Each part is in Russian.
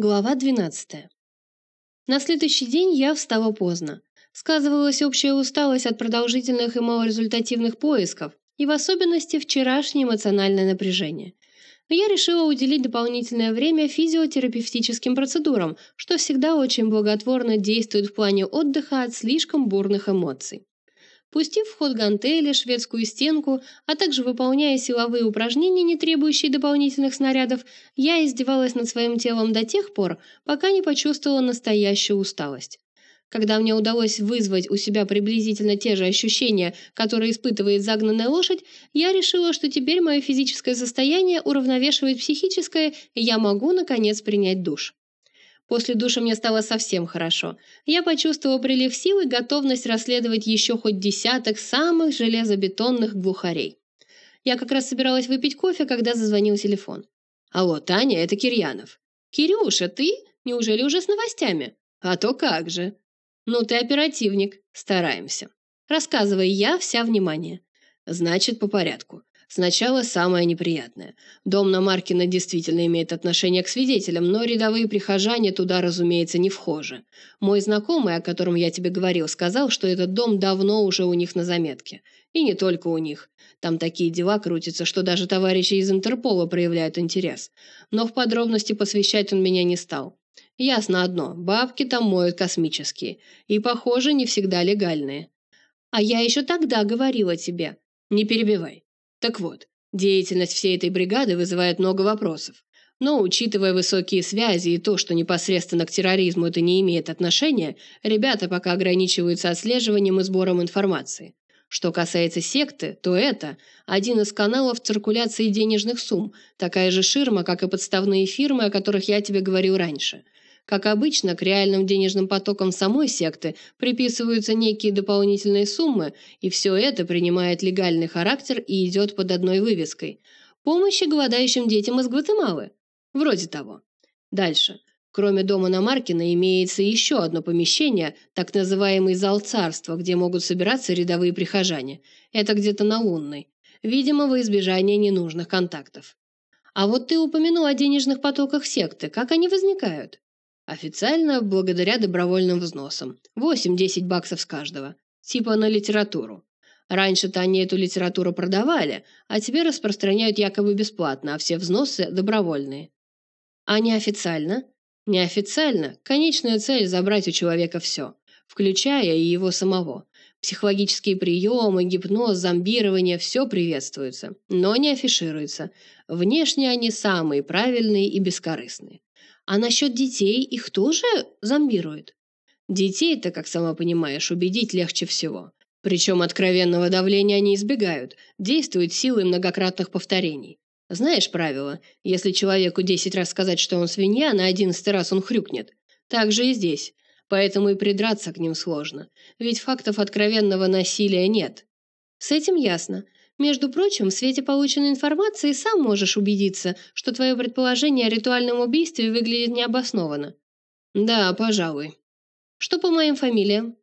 Глава 12. На следующий день я встала поздно. Сказывалась общая усталость от продолжительных и малорезультативных поисков, и в особенности вчерашнее эмоциональное напряжение. Я решила уделить дополнительное время физиотерапевтическим процедурам, что всегда очень благотворно действует в плане отдыха от слишком бурных эмоций. Пустив в ход гантели, шведскую стенку, а также выполняя силовые упражнения, не требующие дополнительных снарядов, я издевалась над своим телом до тех пор, пока не почувствовала настоящую усталость. Когда мне удалось вызвать у себя приблизительно те же ощущения, которые испытывает загнанная лошадь, я решила, что теперь мое физическое состояние уравновешивает психическое, и я могу, наконец, принять душ. После душа мне стало совсем хорошо. Я почувствовала прилив сил и готовность расследовать еще хоть десяток самых железобетонных глухарей. Я как раз собиралась выпить кофе, когда зазвонил телефон. «Алло, Таня, это Кирьянов». «Кирюша, ты? Неужели уже с новостями?» «А то как же». «Ну ты оперативник. Стараемся». Рассказывай я, вся внимание. «Значит, по порядку. Сначала самое неприятное. Дом на Маркина действительно имеет отношение к свидетелям, но рядовые прихожане туда, разумеется, не вхожи. Мой знакомый, о котором я тебе говорил, сказал, что этот дом давно уже у них на заметке. И не только у них. Там такие дела крутятся, что даже товарищи из Интерпола проявляют интерес. Но в подробности посвящать он меня не стал. Ясно одно, бабки там моют космические. И, похоже, не всегда легальные. А я еще тогда говорила тебе. Не перебивай. Так вот, деятельность всей этой бригады вызывает много вопросов. Но, учитывая высокие связи и то, что непосредственно к терроризму это не имеет отношения, ребята пока ограничиваются отслеживанием и сбором информации. Что касается секты, то это один из каналов циркуляции денежных сумм, такая же ширма, как и подставные фирмы, о которых я тебе говорил раньше – как обычно, к реальным денежным потокам самой секты приписываются некие дополнительные суммы, и все это принимает легальный характер и идет под одной вывеской. Помощи голодающим детям из Гватемалы. Вроде того. Дальше. Кроме дома на Маркина имеется еще одно помещение, так называемый зал царства, где могут собираться рядовые прихожане. Это где-то на Лунной. Видимо, во избежание ненужных контактов. А вот ты упомянул о денежных потоках секты. Как они возникают? Официально благодаря добровольным взносам. 8-10 баксов с каждого. Типа на литературу. Раньше-то они эту литературу продавали, а теперь распространяют якобы бесплатно, а все взносы добровольные. А неофициально? Неофициально конечная цель – забрать у человека все, включая и его самого. Психологические приемы, гипноз, зомбирование – все приветствуется, но не афишируется. Внешне они самые правильные и бескорыстные. А насчет детей их тоже зомбируют? Детей-то, как сама понимаешь, убедить легче всего. Причем откровенного давления они избегают, действуют силой многократных повторений. Знаешь правило, если человеку 10 раз сказать, что он свинья, на 11 раз он хрюкнет. Так же и здесь. Поэтому и придраться к ним сложно. Ведь фактов откровенного насилия нет. С этим ясно. Между прочим, в свете полученной информации сам можешь убедиться, что твое предположение о ритуальном убийстве выглядит необоснованно. Да, пожалуй. Что по моим фамилиям?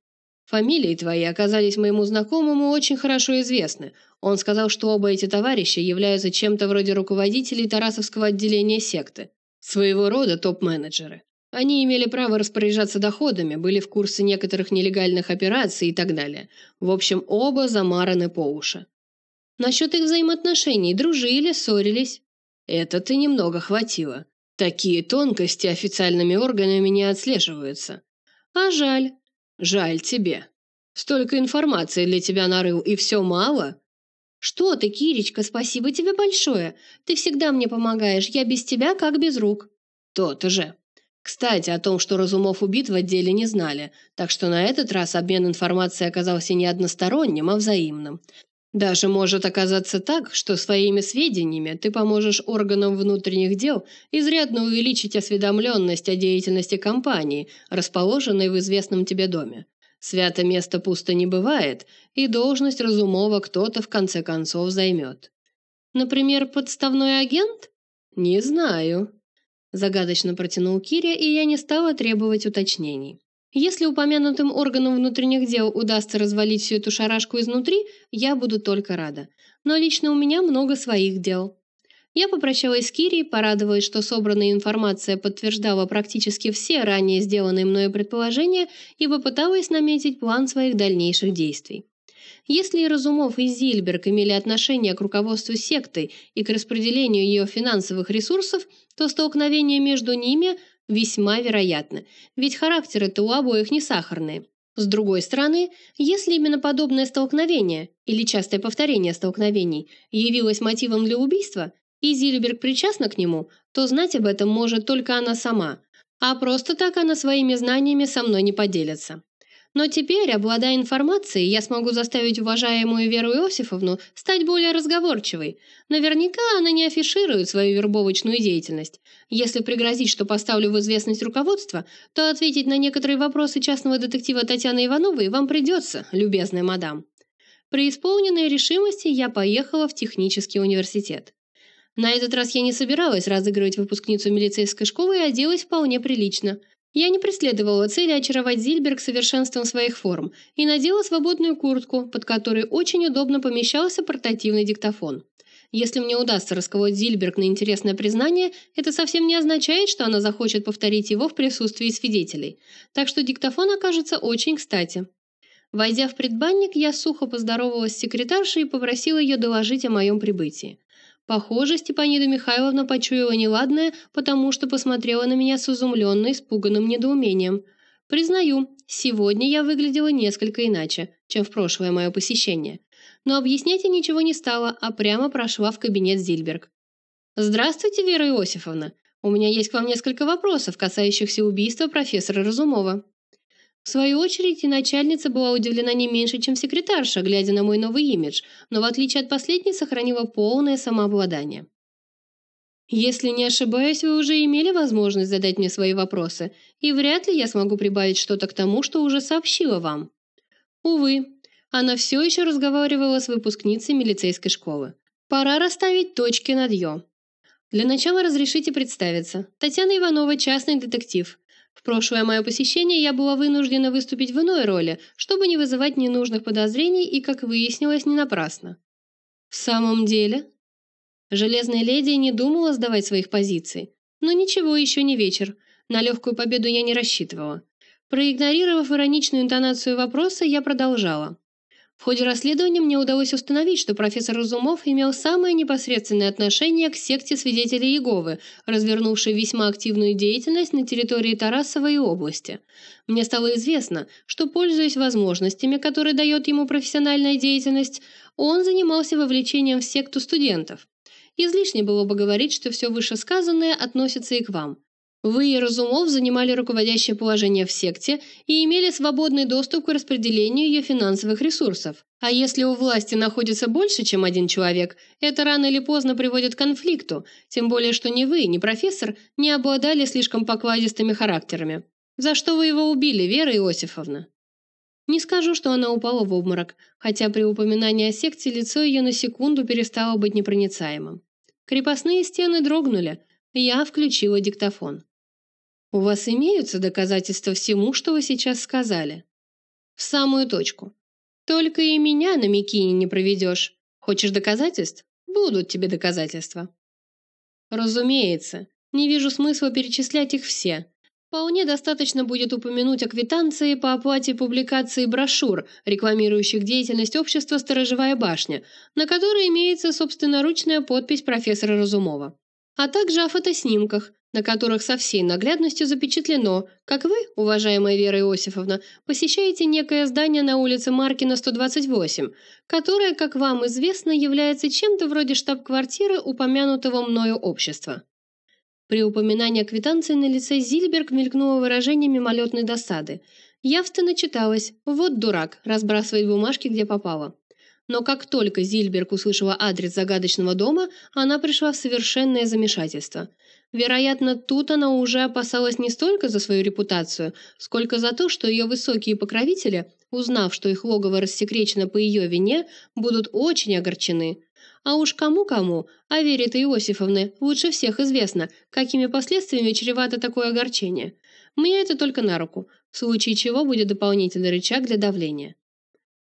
Фамилии твои оказались моему знакомому очень хорошо известны. Он сказал, что оба эти товарища являются чем-то вроде руководителей Тарасовского отделения секты. Своего рода топ-менеджеры. Они имели право распоряжаться доходами, были в курсе некоторых нелегальных операций и так далее. В общем, оба замараны по уши. Насчет их взаимоотношений дружили, ссорились. Это ты немного хватило. Такие тонкости официальными органами не отслеживаются. А жаль. Жаль тебе. Столько информации для тебя нарыл, и все мало? Что ты, Киречка, спасибо тебе большое. Ты всегда мне помогаешь, я без тебя как без рук. То-то же. Кстати, о том, что Разумов убит, в отделе не знали, так что на этот раз обмен информацией оказался не односторонним, а взаимным. Даже может оказаться так, что своими сведениями ты поможешь органам внутренних дел изрядно увеличить осведомленность о деятельности компании, расположенной в известном тебе доме. Свято место пусто не бывает, и должность Разумова кто-то в конце концов займет. Например, подставной агент? Не знаю. Загадочно протянул Киря, и я не стала требовать уточнений. Если упомянутым органам внутренних дел удастся развалить всю эту шарашку изнутри, я буду только рада. Но лично у меня много своих дел. Я попрощалась с Кири, порадовалась, что собранная информация подтверждала практически все ранее сделанные мною предположения и попыталась наметить план своих дальнейших действий. Если и Разумов, и Зильберг имели отношение к руководству сектой и к распределению ее финансовых ресурсов, то столкновение между ними весьма вероятно, ведь характеры-то у обоих не сахарные. С другой стороны, если именно подобное столкновение или частое повторение столкновений явилось мотивом для убийства, и Зильберг причастна к нему, то знать об этом может только она сама, а просто так она своими знаниями со мной не поделится. Но теперь, обладая информацией, я смогу заставить уважаемую Веру Иосифовну стать более разговорчивой. Наверняка она не афиширует свою вербовочную деятельность. Если пригрозить, что поставлю в известность руководство, то ответить на некоторые вопросы частного детектива Татьяны Ивановой вам придется, любезная мадам. При исполненной решимости я поехала в технический университет. На этот раз я не собиралась разыгрывать выпускницу милицейской школы и оделась вполне прилично – я не преследовала цели очаровать Зильберг совершенством своих форм и надела свободную куртку, под которой очень удобно помещался портативный диктофон. Если мне удастся расколоть Зильберг на интересное признание, это совсем не означает, что она захочет повторить его в присутствии свидетелей. Так что диктофон окажется очень кстати. Войдя в предбанник, я сухо поздоровалась с секретаршей и попросила ее доложить о моем прибытии. Похоже, Степанида Михайловна почуяла неладное, потому что посмотрела на меня с изумленно испуганным недоумением. Признаю, сегодня я выглядела несколько иначе, чем в прошлое мое посещение. Но объяснять я ничего не стала, а прямо прошла в кабинет Зильберг. «Здравствуйте, Вера Иосифовна. У меня есть к вам несколько вопросов, касающихся убийства профессора Разумова». В свою очередь, и начальница была удивлена не меньше, чем секретарша, глядя на мой новый имидж, но в отличие от последней сохранила полное самообладание. Если не ошибаюсь, вы уже имели возможность задать мне свои вопросы, и вряд ли я смогу прибавить что-то к тому, что уже сообщила вам. Увы, она все еще разговаривала с выпускницей милицейской школы. Пора расставить точки над «ё». Для начала разрешите представиться. Татьяна Иванова, частный детектив. В прошлое мое посещение я была вынуждена выступить в иной роли, чтобы не вызывать ненужных подозрений и, как выяснилось, не напрасно. В самом деле? Железная леди не думала сдавать своих позиций. Но ничего, еще не вечер. На легкую победу я не рассчитывала. Проигнорировав ироничную интонацию вопроса, я продолжала. В ходе расследования мне удалось установить, что профессор Разумов имел самое непосредственное отношение к секте свидетелей Иеговы, развернувшей весьма активную деятельность на территории Тарасовой области. Мне стало известно, что, пользуясь возможностями, которые дает ему профессиональная деятельность, он занимался вовлечением в секту студентов. Излишне было бы говорить, что все вышесказанное относится и к вам. Вы и Разумов занимали руководящее положение в секте и имели свободный доступ к распределению ее финансовых ресурсов. А если у власти находится больше, чем один человек, это рано или поздно приводит к конфликту, тем более что ни вы, ни профессор не обладали слишком покладистыми характерами. За что вы его убили, Вера Иосифовна? Не скажу, что она упала в обморок, хотя при упоминании о секте лицо ее на секунду перестало быть непроницаемым. Крепостные стены дрогнули, я включила диктофон. У вас имеются доказательства всему, что вы сейчас сказали? В самую точку. Только и меня на Микине не проведешь. Хочешь доказательств? Будут тебе доказательства. Разумеется. Не вижу смысла перечислять их все. Вполне достаточно будет упомянуть о квитанции по оплате публикации брошюр, рекламирующих деятельность общества «Сторожевая башня», на которой имеется собственноручная подпись профессора Разумова, а также о фотоснимках, на которых со всей наглядностью запечатлено, как вы, уважаемая Вера Иосифовна, посещаете некое здание на улице Маркина, 128, которое, как вам известно, является чем-то вроде штаб-квартиры упомянутого мною общества. При упоминании квитанции на лице Зильберг мелькнуло выражение мимолетной досады. Явственно читалось «Вот дурак, разбрасывает бумажки, где попало». Но как только Зильберг услышала адрес загадочного дома, она пришла в совершенное замешательство – Вероятно, тут она уже опасалась не столько за свою репутацию, сколько за то, что ее высокие покровители, узнав, что их логово рассекречено по ее вине, будут очень огорчены. А уж кому-кому, а Вере-то Иосифовны лучше всех известно, какими последствиями чревато такое огорчение. Мне это только на руку, в случае чего будет дополнительный рычаг для давления.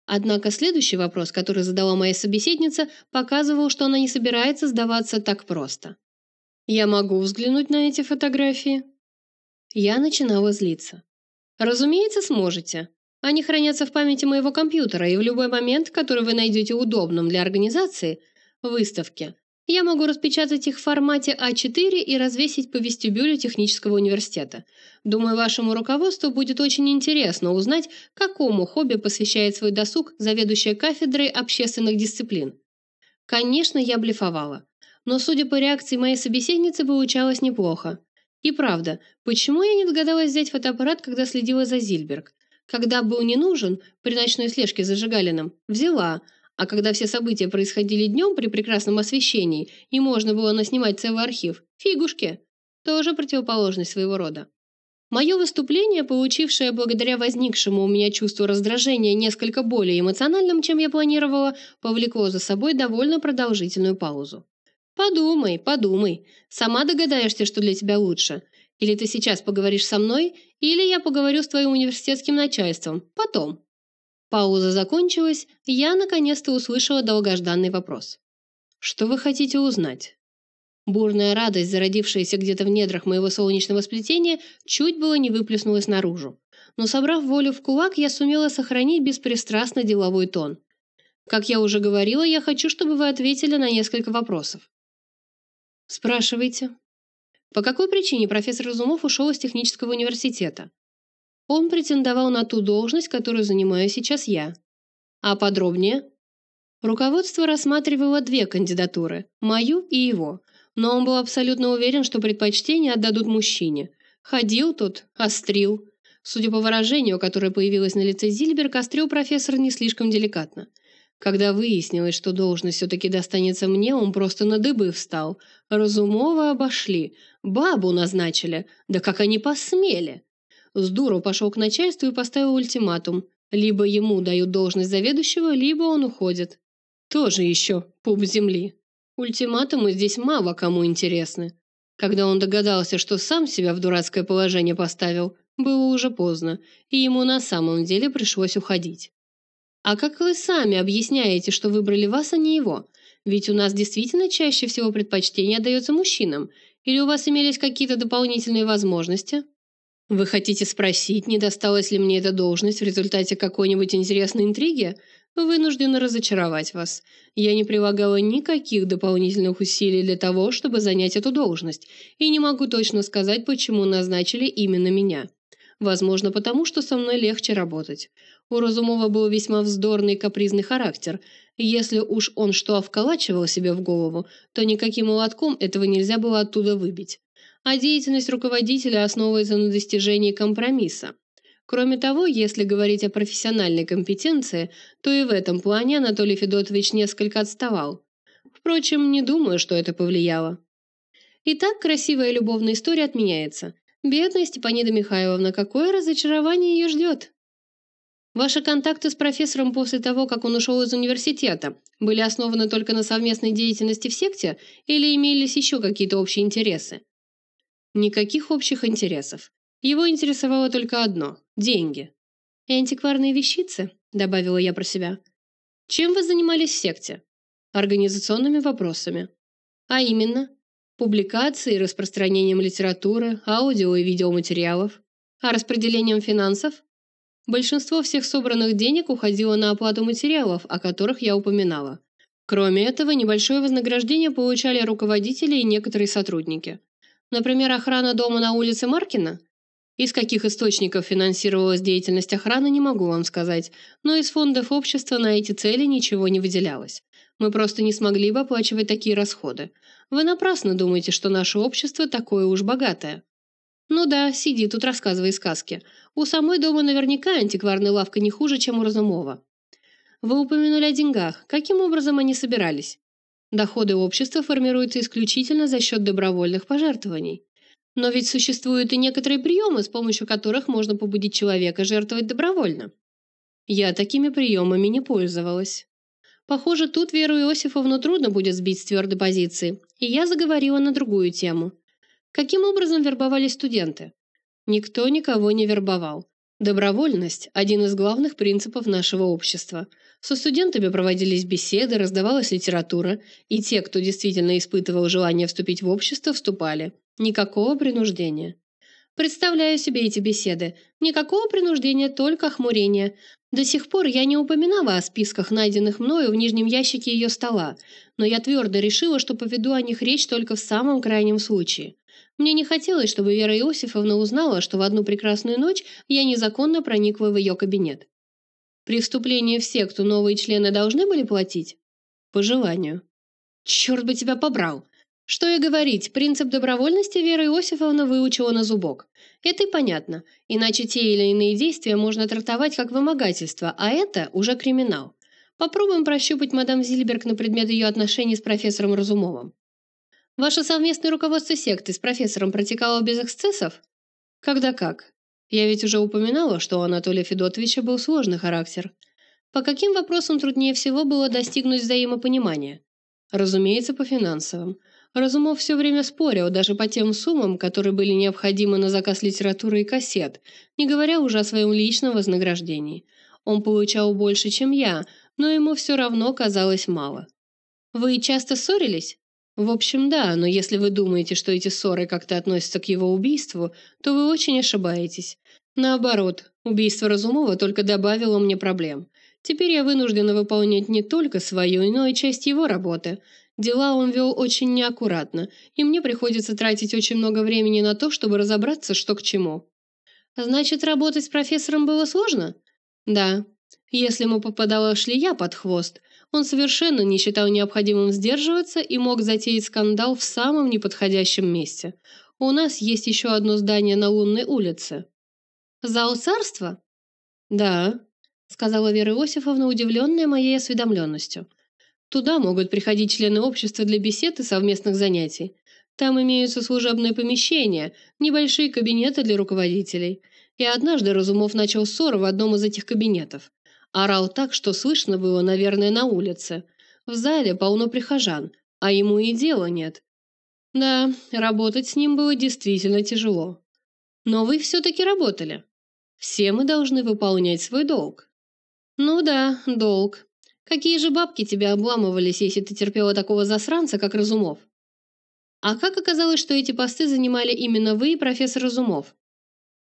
Однако следующий вопрос, который задала моя собеседница, показывал, что она не собирается сдаваться так просто. «Я могу взглянуть на эти фотографии?» Я начинала злиться. «Разумеется, сможете. Они хранятся в памяти моего компьютера, и в любой момент, который вы найдете удобным для организации выставки, я могу распечатать их в формате А4 и развесить по вестибюлю технического университета. Думаю, вашему руководству будет очень интересно узнать, какому хобби посвящает свой досуг заведующая кафедрой общественных дисциплин. Конечно, я блефовала. Но, судя по реакции моей собеседницы, получалось неплохо. И правда, почему я не догадалась взять фотоаппарат, когда следила за Зильберг? Когда был не нужен, при ночной слежке за Жигалиным, взяла – а когда все события происходили днем при прекрасном освещении и можно было наснимать целый архив, фигушки. Тоже противоположность своего рода. Мое выступление, получившее благодаря возникшему у меня чувству раздражения несколько более эмоциональным, чем я планировала, повлекло за собой довольно продолжительную паузу. «Подумай, подумай. Сама догадаешься, что для тебя лучше. Или ты сейчас поговоришь со мной, или я поговорю с твоим университетским начальством. Потом». Пауза закончилась, я наконец-то услышала долгожданный вопрос. «Что вы хотите узнать?» Бурная радость, зародившаяся где-то в недрах моего солнечного сплетения, чуть было не выплеснулась наружу. Но собрав волю в кулак, я сумела сохранить беспристрастно деловой тон. Как я уже говорила, я хочу, чтобы вы ответили на несколько вопросов. Спрашивайте. По какой причине профессор Разумов ушел из технического университета? Он претендовал на ту должность, которую занимаю сейчас я. А подробнее? Руководство рассматривало две кандидатуры – мою и его, но он был абсолютно уверен, что предпочтение отдадут мужчине. Ходил тут, острил. Судя по выражению, которое появилось на лице Зильберг, острил профессор не слишком деликатно. Когда выяснилось, что должность все-таки достанется мне, он просто на дыбы встал. Разумово обошли. Бабу назначили. Да как они посмели! С дуру пошел к начальству и поставил ультиматум. Либо ему дают должность заведующего, либо он уходит. Тоже еще пуп земли. Ультиматумы здесь мало кому интересны. Когда он догадался, что сам себя в дурацкое положение поставил, было уже поздно, и ему на самом деле пришлось уходить. А как вы сами объясняете, что выбрали вас, а не его? Ведь у нас действительно чаще всего предпочтение отдается мужчинам. Или у вас имелись какие-то дополнительные возможности? Вы хотите спросить, не досталась ли мне эта должность в результате какой-нибудь интересной интриги? Вынуждена разочаровать вас. Я не прилагала никаких дополнительных усилий для того, чтобы занять эту должность, и не могу точно сказать, почему назначили именно меня. Возможно, потому что со мной легче работать. У Разумова был весьма вздорный и капризный характер. Если уж он что вколачивал себе в голову, то никаким молотком этого нельзя было оттуда выбить а деятельность руководителя основывается на достижении компромисса. Кроме того, если говорить о профессиональной компетенции, то и в этом плане Анатолий Федотович несколько отставал. Впрочем, не думаю, что это повлияло. Итак, красивая любовная история отменяется. Бедная Степанида Михайловна, какое разочарование ее ждет? Ваши контакты с профессором после того, как он ушел из университета, были основаны только на совместной деятельности в секте или имелись еще какие-то общие интересы? Никаких общих интересов. Его интересовало только одно – деньги. «И антикварные вещицы?» – добавила я про себя. «Чем вы занимались в секте?» «Организационными вопросами». «А именно?» «Публикацией, распространением литературы, аудио и видеоматериалов». «А распределением финансов?» Большинство всех собранных денег уходило на оплату материалов, о которых я упоминала. Кроме этого, небольшое вознаграждение получали руководители и некоторые сотрудники. Например, охрана дома на улице Маркина? Из каких источников финансировалась деятельность охраны, не могу вам сказать, но из фондов общества на эти цели ничего не выделялось. Мы просто не смогли бы оплачивать такие расходы. Вы напрасно думаете, что наше общество такое уж богатое. Ну да, сиди тут рассказывай сказки. У самой дома наверняка антикварная лавка не хуже, чем у Разумова. Вы упомянули о деньгах. Каким образом они собирались? Доходы общества формируются исключительно за счет добровольных пожертвований. Но ведь существуют и некоторые приемы, с помощью которых можно побудить человека жертвовать добровольно. Я такими приемами не пользовалась. Похоже, тут Веру Иосифовну трудно будет сбить с твердой позиции, и я заговорила на другую тему. Каким образом вербовались студенты? Никто никого не вербовал. Добровольность – один из главных принципов нашего общества. Со студентами проводились беседы, раздавалась литература, и те, кто действительно испытывал желание вступить в общество, вступали. Никакого принуждения. Представляю себе эти беседы. Никакого принуждения, только охмурение. До сих пор я не упоминала о списках, найденных мною в нижнем ящике ее стола, но я твердо решила, что поведу о них речь только в самом крайнем случае. Мне не хотелось, чтобы Вера Иосифовна узнала, что в одну прекрасную ночь я незаконно проникла в ее кабинет. При вступлении в секту новые члены должны были платить? По желанию. Черт бы тебя побрал! Что и говорить, принцип добровольности Вера Иосифовна выучила на зубок. Это и понятно, иначе те или иные действия можно трактовать как вымогательство, а это уже криминал. Попробуем прощупать мадам Зильберг на предмет ее отношений с профессором Разумовым. Ваше совместное руководство секты с профессором протекало без эксцессов? Когда как? Я ведь уже упоминала, что у Анатолия Федотовича был сложный характер. По каким вопросам труднее всего было достигнуть взаимопонимания? Разумеется, по финансовым. Разумов все время спорил даже по тем суммам, которые были необходимы на заказ литературы и кассет, не говоря уже о своем личном вознаграждении. Он получал больше, чем я, но ему все равно казалось мало. «Вы часто ссорились?» В общем, да, но если вы думаете, что эти ссоры как-то относятся к его убийству, то вы очень ошибаетесь. Наоборот, убийство Разумова только добавило мне проблем. Теперь я вынуждена выполнять не только свою, но и часть его работы. Дела он вел очень неаккуратно, и мне приходится тратить очень много времени на то, чтобы разобраться, что к чему. Значит, работать с профессором было сложно? Да. Если ему попадала шлея под хвост – он совершенно не считал необходимым сдерживаться и мог затеять скандал в самом неподходящем месте. У нас есть еще одно здание на Лунной улице. Зал царства? Да, сказала Вера Иосифовна, удивленная моей осведомленностью. Туда могут приходить члены общества для бесед и совместных занятий. Там имеются служебные помещения, небольшие кабинеты для руководителей. И однажды Разумов начал ссору в одном из этих кабинетов. Орал так, что слышно было, наверное, на улице. В зале полно прихожан, а ему и дела нет. Да, работать с ним было действительно тяжело. Но вы все-таки работали. Все мы должны выполнять свой долг. Ну да, долг. Какие же бабки тебе обламывались, если ты терпела такого засранца, как Разумов? А как оказалось, что эти посты занимали именно вы и профессор Разумов?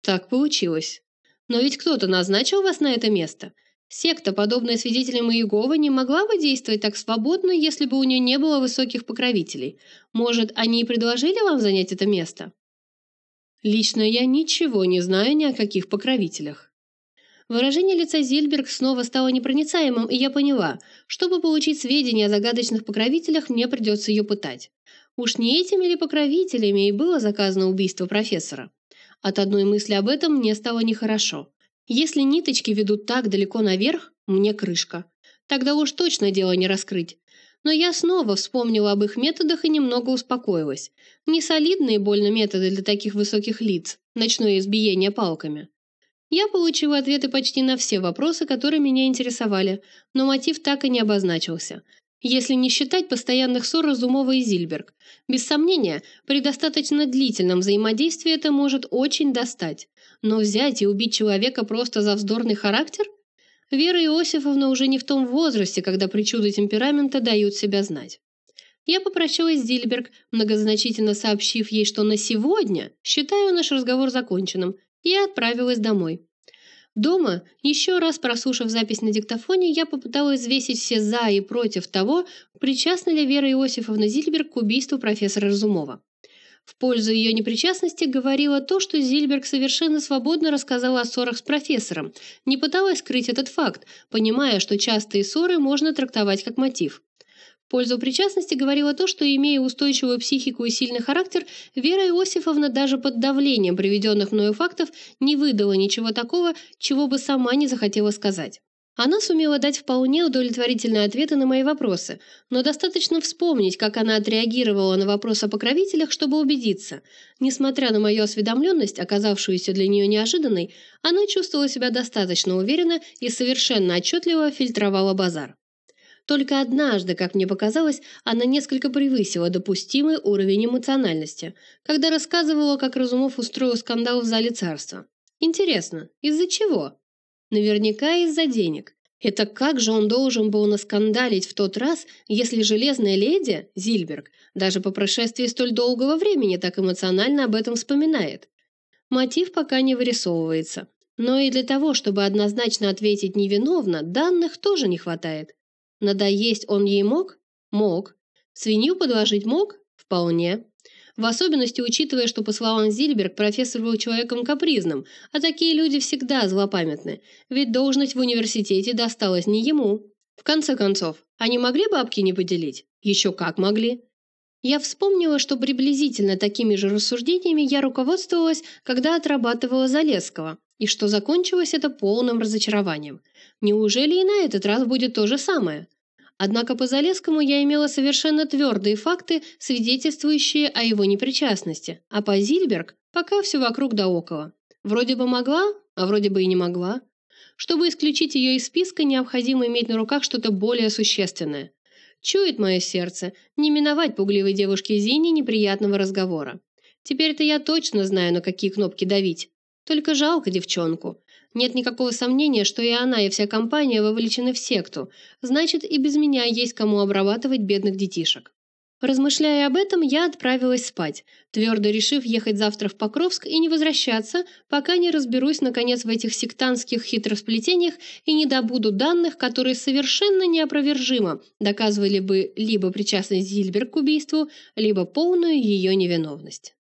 Так получилось. Но ведь кто-то назначил вас на это место – Секта, подобная свидетелям Иеговы, не могла бы действовать так свободно, если бы у нее не было высоких покровителей. Может, они и предложили вам занять это место? Лично я ничего не знаю ни о каких покровителях. Выражение лица Зильберг снова стало непроницаемым, и я поняла, чтобы получить сведения о загадочных покровителях, мне придется ее пытать. Уж не этими ли покровителями и было заказано убийство профессора? От одной мысли об этом мне стало нехорошо. Если ниточки ведут так далеко наверх, мне крышка. Тогда уж точно дело не раскрыть. Но я снова вспомнила об их методах и немного успокоилась. Не солидные больно методы для таких высоких лиц, ночное избиение палками. Я получила ответы почти на все вопросы, которые меня интересовали, но мотив так и не обозначился. Если не считать постоянных ссор Разумова и Зильберг. Без сомнения, при достаточно длительном взаимодействии это может очень достать. Но взять и убить человека просто за вздорный характер? Вера Иосифовна уже не в том возрасте, когда причуды темперамента дают себя знать. Я попрощалась с Дильберг, многозначительно сообщив ей, что на сегодня считаю наш разговор законченным, и отправилась домой. Дома, еще раз прослушав запись на диктофоне, я попыталась взвесить все «за» и «против» того, причастна ли Вера Иосифовна Зильберг к убийству профессора Разумова. В пользу ее непричастности говорило то, что Зильберг совершенно свободно рассказала о ссорах с профессором, не пыталась скрыть этот факт, понимая, что частые ссоры можно трактовать как мотив. Пользу причастности говорило то, что, имея устойчивую психику и сильный характер, Вера Иосифовна даже под давлением приведенных мною фактов не выдала ничего такого, чего бы сама не захотела сказать. Она сумела дать вполне удовлетворительные ответы на мои вопросы, но достаточно вспомнить, как она отреагировала на вопрос о покровителях, чтобы убедиться. Несмотря на мою осведомленность, оказавшуюся для нее неожиданной, она чувствовала себя достаточно уверенно и совершенно отчетливо фильтровала базар. Только однажды, как мне показалось, она несколько превысила допустимый уровень эмоциональности, когда рассказывала, как Разумов устроил скандал в зале царства. Интересно, из-за чего? Наверняка из-за денег. Это как же он должен был наскандалить в тот раз, если железная леди, Зильберг, даже по прошествии столь долгого времени так эмоционально об этом вспоминает? Мотив пока не вырисовывается. Но и для того, чтобы однозначно ответить невиновно, данных тоже не хватает. Надоесть он ей мог? Мог. Свинью подложить мог? Вполне. В особенности учитывая, что, по словам Зильберг, профессор был человеком капризным, а такие люди всегда злопамятны, ведь должность в университете досталась не ему. В конце концов, они могли бабки не поделить? Еще как могли. Я вспомнила, что приблизительно такими же рассуждениями я руководствовалась, когда отрабатывала Залесского, и что закончилось это полным разочарованием. Неужели и на этот раз будет то же самое? Однако по Залесскому я имела совершенно твердые факты, свидетельствующие о его непричастности, а по Зильберг пока все вокруг да около. Вроде бы могла, а вроде бы и не могла. Чтобы исключить ее из списка, необходимо иметь на руках что-то более существенное. Чует мое сердце, не миновать пугливой девушке Зине неприятного разговора. Теперь-то я точно знаю, на какие кнопки давить. Только жалко девчонку. Нет никакого сомнения, что и она, и вся компания вовлечены в секту. Значит, и без меня есть кому обрабатывать бедных детишек. Размышляя об этом, я отправилась спать, твердо решив ехать завтра в Покровск и не возвращаться, пока не разберусь, наконец, в этих сектантских хитросплетениях и не добуду данных, которые совершенно неопровержимо доказывали бы либо причастность Зильберг к убийству, либо полную ее невиновность.